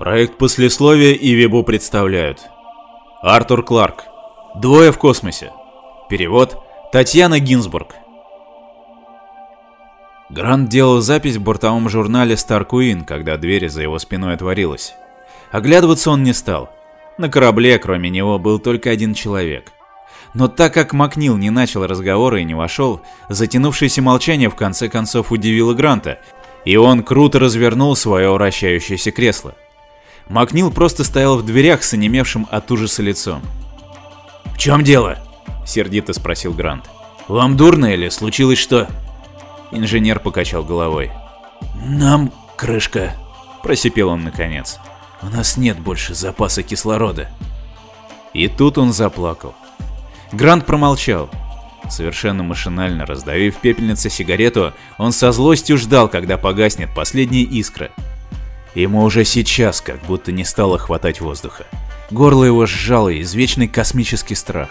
Проект послесловия и Вебу представляют. Артур Кларк. Двое в космосе. Перевод Татьяна Гинзбург. Грант делал запись в бортовом журнале Star Queen, когда дверь за его спиной отворилась. Оглядываться он не стал. На корабле, кроме него, был только один человек. Но так как Макнил не начал разговора и не вошел, затянувшееся молчание в конце концов удивило Гранта, и он круто развернул свое вращающееся кресло. Макнил просто стоял в дверях с онемевшим от ужаса лицом. «В чем дело?» – сердито спросил Грант. «Вам дурно или случилось что?» Инженер покачал головой. «Нам крышка», – просипел он наконец. «У нас нет больше запаса кислорода». И тут он заплакал. Грант промолчал. Совершенно машинально раздавив пепельнице сигарету, он со злостью ждал, когда погаснет последняя искра – Ему уже сейчас как будто не стало хватать воздуха. Горло его сжало извечный космический страх.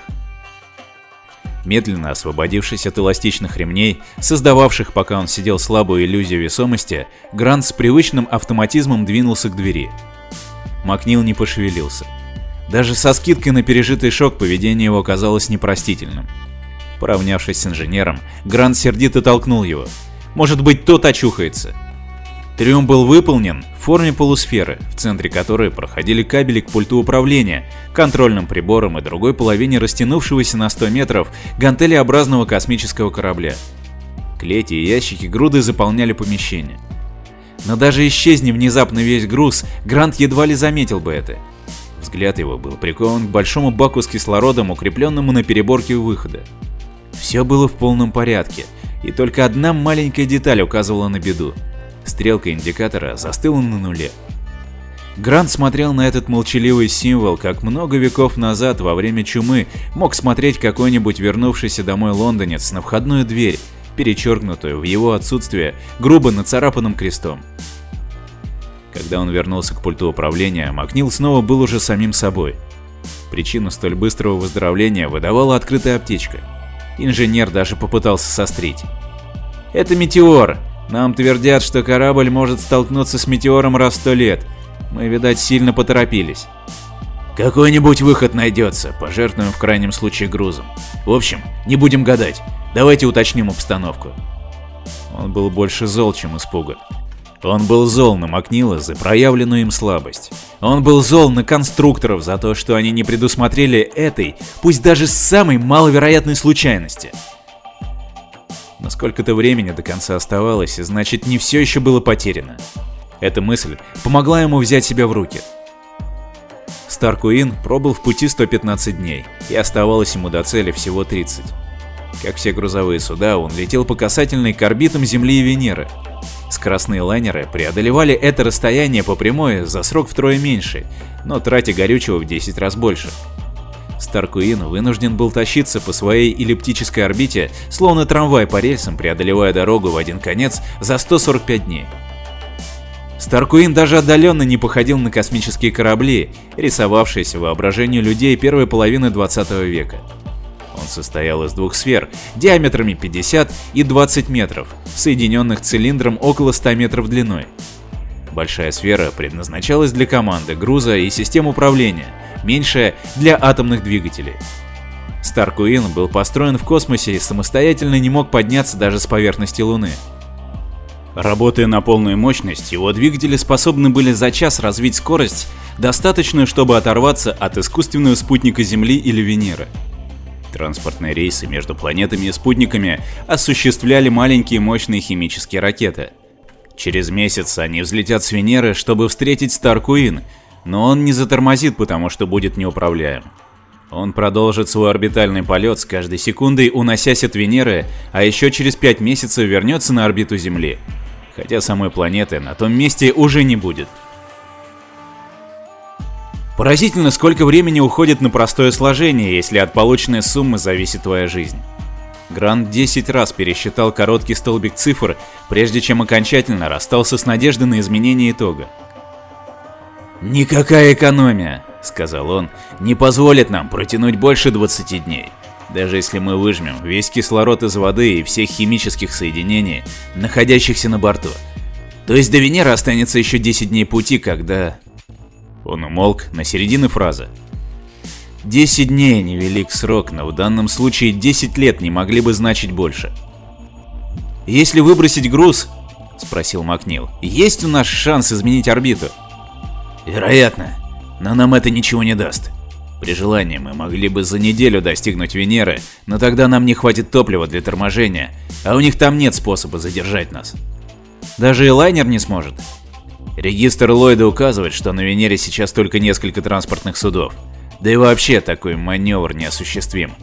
Медленно освободившись от эластичных ремней, создававших, пока он сидел слабую иллюзию весомости, Грант с привычным автоматизмом двинулся к двери. Макнил не пошевелился. Даже со скидкой на пережитый шок поведение его казалось непростительным. Поравнявшись с инженером, Грант сердито толкнул его. Может быть, тот очухается. Трюм был выполнен в форме полусферы, в центре которой проходили кабели к пульту управления, контрольным приборам и другой половине растянувшегося на 100 метров гантелеобразного космического корабля. Клети и ящики груды заполняли помещение. Но даже исчезни внезапно весь груз, Грант едва ли заметил бы это. Взгляд его был прикован к большому баку с кислородом, укрепленному на переборке выхода. Все было в полном порядке, и только одна маленькая деталь указывала на беду. Стрелка индикатора застыла на нуле. Грант смотрел на этот молчаливый символ, как много веков назад, во время чумы, мог смотреть какой-нибудь вернувшийся домой лондонец на входную дверь, перечеркнутую в его отсутствие грубо нацарапанным крестом. Когда он вернулся к пульту управления, Макнил снова был уже самим собой. Причину столь быстрого выздоровления выдавала открытая аптечка. Инженер даже попытался сострить. «Это метеор!» Нам твердят, что корабль может столкнуться с метеором раз сто лет. Мы, видать, сильно поторопились. Какой-нибудь выход найдется, пожертвуем в крайнем случае грузом. В общем, не будем гадать. Давайте уточним обстановку. Он был больше зол, чем испуган. Он был зол на Макнила за проявленную им слабость. Он был зол на конструкторов за то, что они не предусмотрели этой, пусть даже самой маловероятной случайности. Но сколько-то времени до конца оставалось, значит не все еще было потеряно. Эта мысль помогла ему взять себя в руки. Старкуин пробыл в пути 115 дней, и оставалось ему до цели всего 30. Как все грузовые суда, он летел по касательной к орбитам Земли и Венеры. Скоростные лайнеры преодолевали это расстояние по прямой за срок втрое меньше, но тратя горючего в 10 раз больше. Старкуин вынужден был тащиться по своей эллиптической орбите, словно трамвай по рельсам, преодолевая дорогу в один конец за 145 дней. Старкуин даже отдаленно не походил на космические корабли, рисовавшиеся воображению людей первой половины 20 века. Он состоял из двух сфер, диаметрами 50 и 20 метров, соединенных цилиндром около 100 метров длиной. Большая сфера предназначалась для команды, груза и систем управления, меньшая для атомных двигателей. Старкуин был построен в космосе и самостоятельно не мог подняться даже с поверхности Луны. Работая на полную мощность, его двигатели способны были за час развить скорость, достаточную, чтобы оторваться от искусственного спутника Земли или Венеры. Транспортные рейсы между планетами и спутниками осуществляли маленькие мощные химические ракеты. Через месяц они взлетят с Венеры, чтобы встретить Старкуин, но он не затормозит, потому что будет неуправляем. Он продолжит свой орбитальный полет с каждой секундой, уносясь от Венеры, а еще через 5 месяцев вернется на орбиту Земли. Хотя самой планеты на том месте уже не будет. Поразительно, сколько времени уходит на простое сложение, если от полученной суммы зависит твоя жизнь. Грант 10 раз пересчитал короткий столбик цифр, прежде чем окончательно расстался с надеждой на изменение итога. «Никакая экономия», — сказал он, — «не позволит нам протянуть больше 20 дней. Даже если мы выжмем весь кислород из воды и всех химических соединений, находящихся на борту. То есть до Венеры останется еще 10 дней пути, когда... Он умолк на середине фразы. Десять дней невелик срок, но в данном случае 10 лет не могли бы значить больше. «Если выбросить груз, — спросил Макнил, — есть у нас шанс изменить орбиту?» «Вероятно, но нам это ничего не даст. При желании мы могли бы за неделю достигнуть Венеры, но тогда нам не хватит топлива для торможения, а у них там нет способа задержать нас». «Даже и лайнер не сможет?» Регистр Ллойда указывает, что на Венере сейчас только несколько транспортных судов. Да и вообще такой маневр неосуществим.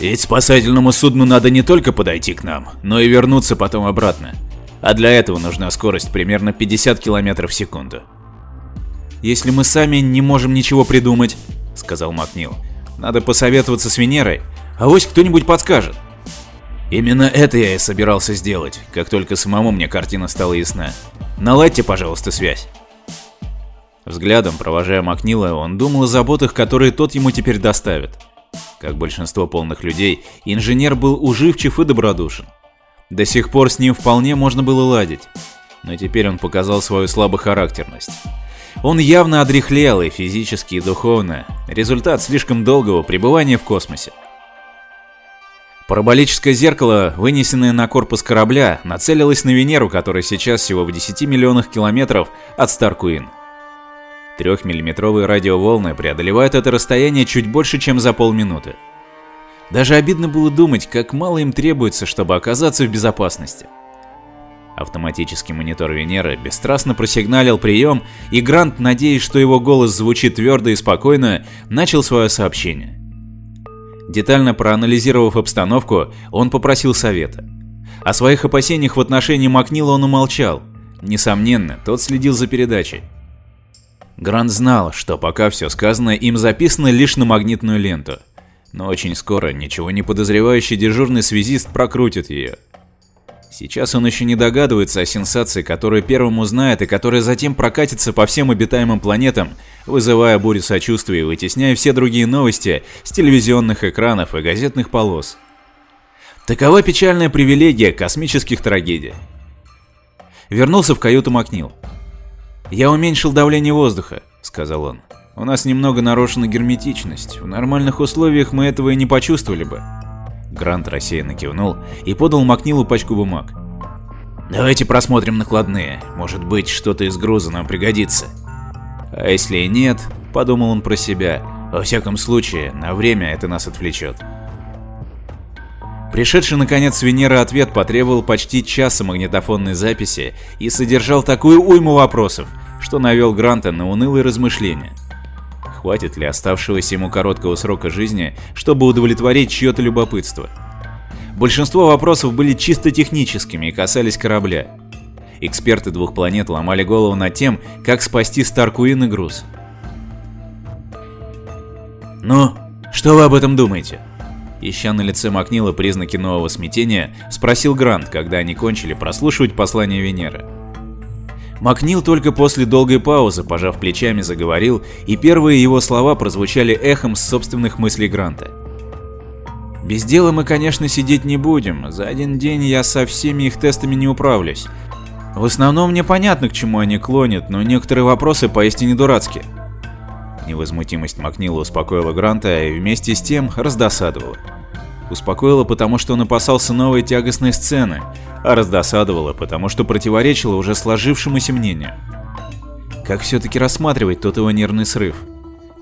Ведь спасательному судну надо не только подойти к нам, но и вернуться потом обратно. А для этого нужна скорость примерно 50 км в секунду. «Если мы сами не можем ничего придумать», — сказал Макнил, — «надо посоветоваться с Венерой, а вось кто-нибудь подскажет». Именно это я и собирался сделать, как только самому мне картина стала ясна. Наладьте, пожалуйста, связь. Взглядом, провожая Макнила, он думал о заботах, которые тот ему теперь доставит. Как большинство полных людей, инженер был уживчив и добродушен. До сих пор с ним вполне можно было ладить, но теперь он показал свою слабохарактерность. Он явно одряхлел и физически, и духовно, результат слишком долгого пребывания в космосе. Параболическое зеркало, вынесенное на корпус корабля, нацелилось на Венеру, которая сейчас всего в 10 миллионах километров от Старкуин. Трехмиллиметровые радиоволны преодолевают это расстояние чуть больше, чем за полминуты. Даже обидно было думать, как мало им требуется, чтобы оказаться в безопасности. Автоматический монитор Венеры бесстрастно просигналил прием, и Грант, надеясь, что его голос звучит твердо и спокойно, начал свое сообщение. Детально проанализировав обстановку, он попросил совета. О своих опасениях в отношении Макнила он умолчал. Несомненно, тот следил за передачей. Грант знал, что пока все сказанное им записано лишь на магнитную ленту. Но очень скоро ничего не подозревающий дежурный связист прокрутит ее. Сейчас он еще не догадывается о сенсации, которую первым узнает и которая затем прокатится по всем обитаемым планетам, вызывая бурю сочувствия и вытесняя все другие новости с телевизионных экранов и газетных полос. Такова печальная привилегия космических трагедий. Вернулся в каюту Макнил. «Я уменьшил давление воздуха», — сказал он. «У нас немного нарушена герметичность. В нормальных условиях мы этого и не почувствовали бы». Грант рассеянно кивнул и подал Макнилу пачку бумаг. «Давайте просмотрим накладные. Может быть, что-то из груза нам пригодится». «А если и нет?» – подумал он про себя. «Во всяком случае, на время это нас отвлечет». Пришедший наконец с Венеры ответ потребовал почти часа магнитофонной записи и содержал такую уйму вопросов, что навел Гранта на унылые размышления. Хватит ли оставшегося ему короткого срока жизни, чтобы удовлетворить чье-то любопытство? Большинство вопросов были чисто техническими и касались корабля. Эксперты двух планет ломали голову над тем, как спасти Старкуин и груз. «Ну, что вы об этом думаете?» Ища на лице Макнила признаки нового смятения, спросил Грант, когда они кончили прослушивать послание Венеры. Макнил только после долгой паузы, пожав плечами, заговорил, и первые его слова прозвучали эхом с собственных мыслей Гранта. «Без дела мы, конечно, сидеть не будем. За один день я со всеми их тестами не управлюсь. В основном мне понятно, к чему они клонят, но некоторые вопросы поистине дурацкие». Невозмутимость Макнила успокоила Гранта и вместе с тем раздосадовала. Успокоила, потому что он опасался новой тягостной сцены, а раздосадовала, потому что противоречила уже сложившемуся мнению. Как все-таки рассматривать тот его нервный срыв?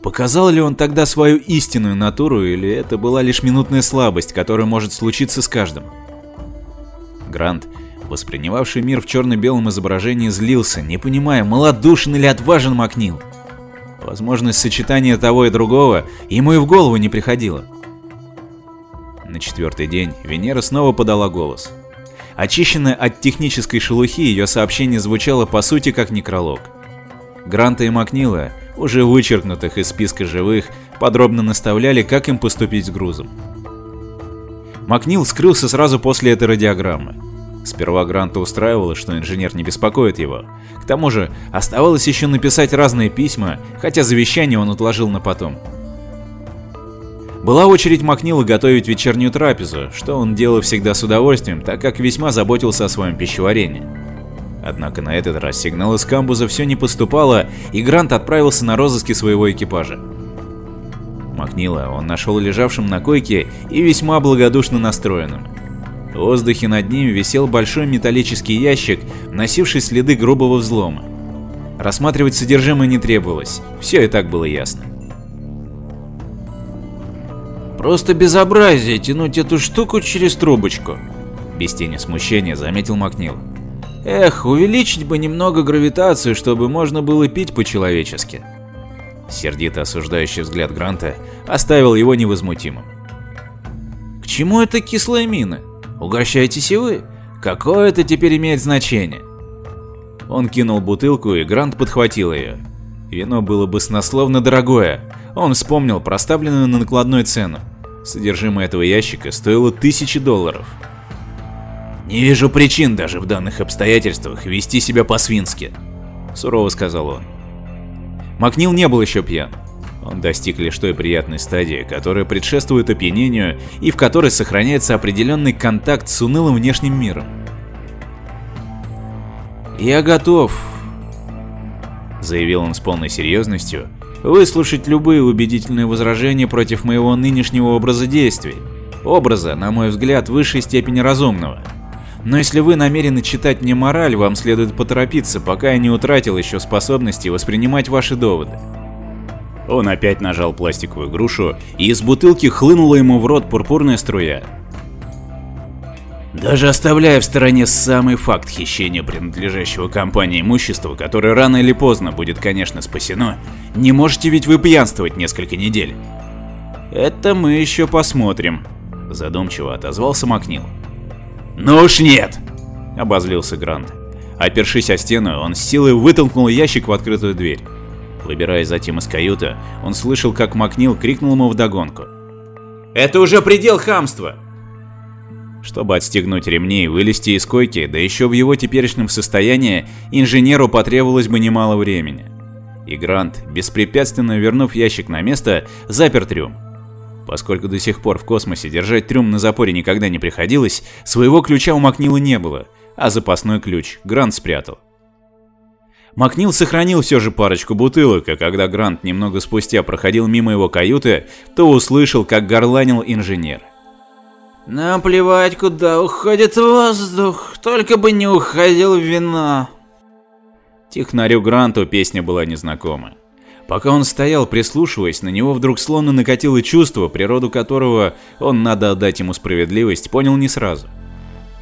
Показал ли он тогда свою истинную натуру, или это была лишь минутная слабость, которая может случиться с каждым? Грант, воспринимавший мир в черно-белом изображении, злился, не понимая, малодушен или отважен Макнил. Возможность сочетания того и другого ему и в голову не приходила. На четвертый день Венера снова подала голос. Очищенная от технической шелухи, ее сообщение звучало по сути как некролог. Гранта и Макнила, уже вычеркнутых из списка живых, подробно наставляли, как им поступить с грузом. Макнил скрылся сразу после этой радиограммы. Сперва Гранта устраивало, что инженер не беспокоит его. К тому же, оставалось еще написать разные письма, хотя завещание он отложил на потом. Была очередь Макнила готовить вечернюю трапезу, что он делал всегда с удовольствием, так как весьма заботился о своем пищеварении. Однако на этот раз сигнал из камбуза все не поступало, и Грант отправился на розыски своего экипажа. Макнила он нашел лежавшим на койке и весьма благодушно настроенным. В воздухе над ним висел большой металлический ящик, носивший следы грубого взлома. Рассматривать содержимое не требовалось, все и так было ясно. Просто безобразие тянуть эту штуку через трубочку. Без тени смущения заметил Макнил. Эх, увеличить бы немного гравитацию, чтобы можно было пить по-человечески. Сердито осуждающий взгляд Гранта оставил его невозмутимым. К чему это кислая мина? Угощайтесь и вы. Какое это теперь имеет значение? Он кинул бутылку, и Грант подхватил ее. Вино было бы баснословно дорогое. Он вспомнил проставленную на накладной цену. Содержимое этого ящика стоило тысячи долларов. «Не вижу причин даже в данных обстоятельствах вести себя по-свински», – сурово сказал он. Макнил не был еще пьян. Он достиг лишь той приятной стадии, которая предшествует опьянению и в которой сохраняется определенный контакт с унылым внешним миром. «Я готов», — заявил он с полной серьезностью, выслушать любые убедительные возражения против моего нынешнего образа действий. Образа, на мой взгляд, высшей степени разумного. Но если вы намерены читать мне мораль, вам следует поторопиться, пока я не утратил еще способности воспринимать ваши доводы. Он опять нажал пластиковую грушу, и из бутылки хлынула ему в рот пурпурная струя. Даже оставляя в стороне самый факт хищения принадлежащего компании имущества, которое рано или поздно будет, конечно, спасено, не можете ведь вы пьянствовать несколько недель. Это мы еще посмотрим, задумчиво отозвался Макнил. Ну уж нет, обозлился Грант. Опершись о стену, он с силой вытолкнул ящик в открытую дверь. Выбираясь затем из каюты, он слышал, как Макнил крикнул ему вдогонку. «Это уже предел хамства! Чтобы отстегнуть ремни и вылезти из койки, да еще в его теперешнем состоянии, инженеру потребовалось бы немало времени. И Грант, беспрепятственно вернув ящик на место, запер трюм. Поскольку до сих пор в космосе держать трюм на запоре никогда не приходилось, своего ключа у Макнила не было, а запасной ключ Грант спрятал. Макнил сохранил все же парочку бутылок, а когда Грант немного спустя проходил мимо его каюты, то услышал, как горланил инженер. Нам плевать, куда уходит воздух, только бы не уходил вино. Технарю Гранту песня была незнакома. Пока он стоял, прислушиваясь, на него вдруг словно накатило чувство, природу которого он, надо отдать ему справедливость, понял не сразу.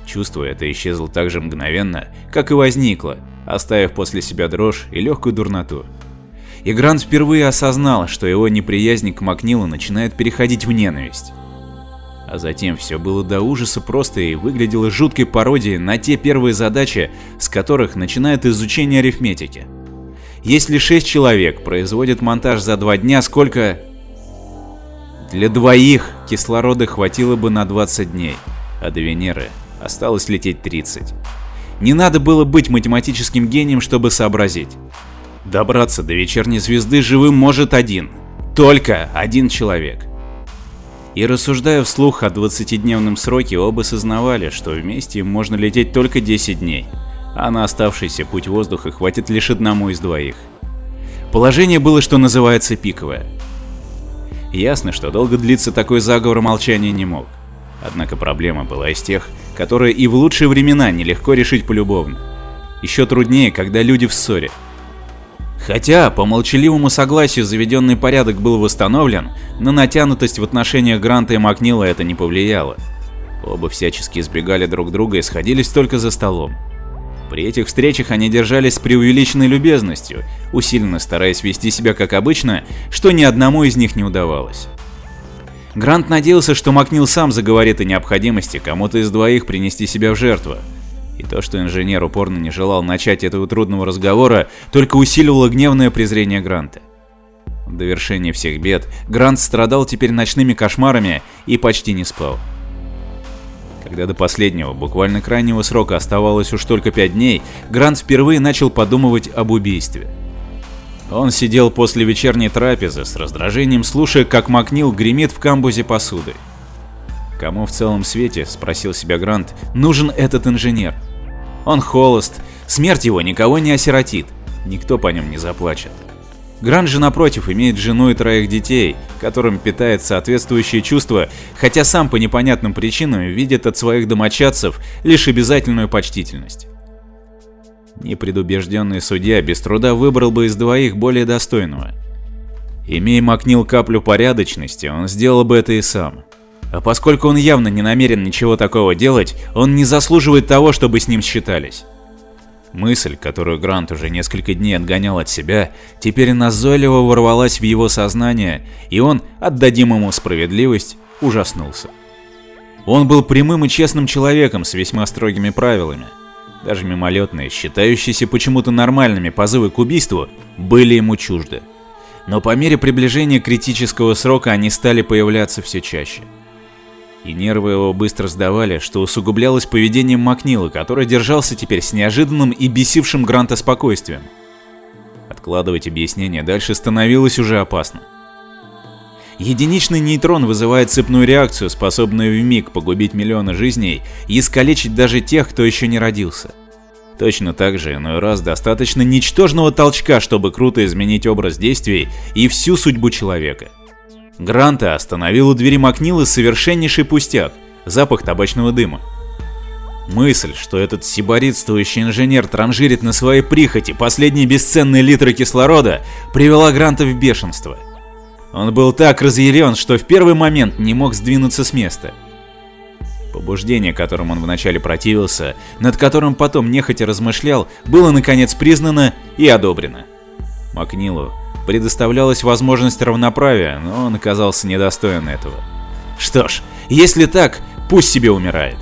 Чувство это исчезло так же мгновенно, как и возникло, оставив после себя дрожь и легкую дурноту. И Грант впервые осознал, что его неприязнь к Макнилу начинает переходить в ненависть. А затем все было до ужаса просто и выглядело жуткой пародией на те первые задачи, с которых начинает изучение арифметики. Если 6 человек производят монтаж за 2 дня, сколько... Для двоих кислорода хватило бы на 20 дней, а до Венеры осталось лететь 30. Не надо было быть математическим гением, чтобы сообразить. Добраться до вечерней звезды живым может один. Только один человек. И рассуждая вслух о 20-дневном сроке, оба сознавали, что вместе им можно лететь только 10 дней, а на оставшийся путь воздуха хватит лишь одному из двоих. Положение было, что называется, пиковое. Ясно, что долго длиться такой заговор молчания не мог. Однако проблема была из тех, которые и в лучшие времена нелегко решить полюбовно. Еще труднее, когда люди в ссоре. Хотя, по молчаливому согласию заведенный порядок был восстановлен, на натянутость в отношениях Гранта и Макнила это не повлияло. Оба всячески избегали друг друга и сходились только за столом. При этих встречах они держались с преувеличенной любезностью, усиленно стараясь вести себя как обычно, что ни одному из них не удавалось. Грант надеялся, что Макнил сам заговорит о необходимости кому-то из двоих принести себя в жертву, и то, что инженер упорно не желал начать этого трудного разговора, только усиливало гневное презрение Гранта. В довершение всех бед, Грант страдал теперь ночными кошмарами и почти не спал. Когда до последнего, буквально крайнего срока оставалось уж только пять дней, Грант впервые начал подумывать об убийстве. Он сидел после вечерней трапезы с раздражением, слушая, как Макнил гремит в камбузе посудой. Кому в целом свете, спросил себя Грант, нужен этот инженер? Он холост, смерть его никого не осиротит, никто по нем не заплачет. Грант же, напротив, имеет жену и троих детей, которым питает соответствующие чувства, хотя сам по непонятным причинам видит от своих домочадцев лишь обязательную почтительность. Непредубежденный судья без труда выбрал бы из двоих более достойного. Имея Макнил каплю порядочности, он сделал бы это и сам. А поскольку он явно не намерен ничего такого делать, он не заслуживает того, чтобы с ним считались. Мысль, которую Грант уже несколько дней отгонял от себя, теперь назойливо ворвалась в его сознание, и он, отдадим ему справедливость, ужаснулся. Он был прямым и честным человеком с весьма строгими правилами. Даже мимолетные, считающиеся почему-то нормальными позывы к убийству, были ему чужды. Но по мере приближения критического срока они стали появляться все чаще и нервы его быстро сдавали, что усугублялось поведением Макнила, который держался теперь с неожиданным и бесившим Гранта спокойствием. Откладывать объяснение дальше становилось уже опасно. Единичный нейтрон вызывает цепную реакцию, способную в миг погубить миллионы жизней и искалечить даже тех, кто еще не родился. Точно так же иной раз достаточно ничтожного толчка, чтобы круто изменить образ действий и всю судьбу человека. Гранта остановил у двери Макнилы совершеннейший пустяк – запах табачного дыма. Мысль, что этот сиборитствующий инженер транжирит на своей прихоти последние бесценные литры кислорода, привела Гранта в бешенство. Он был так разъярен, что в первый момент не мог сдвинуться с места. Побуждение, которым он вначале противился, над которым потом нехотя размышлял, было наконец признано и одобрено. Макнилу предоставлялась возможность равноправия, но он оказался недостоин этого. Что ж, если так, пусть себе умирает.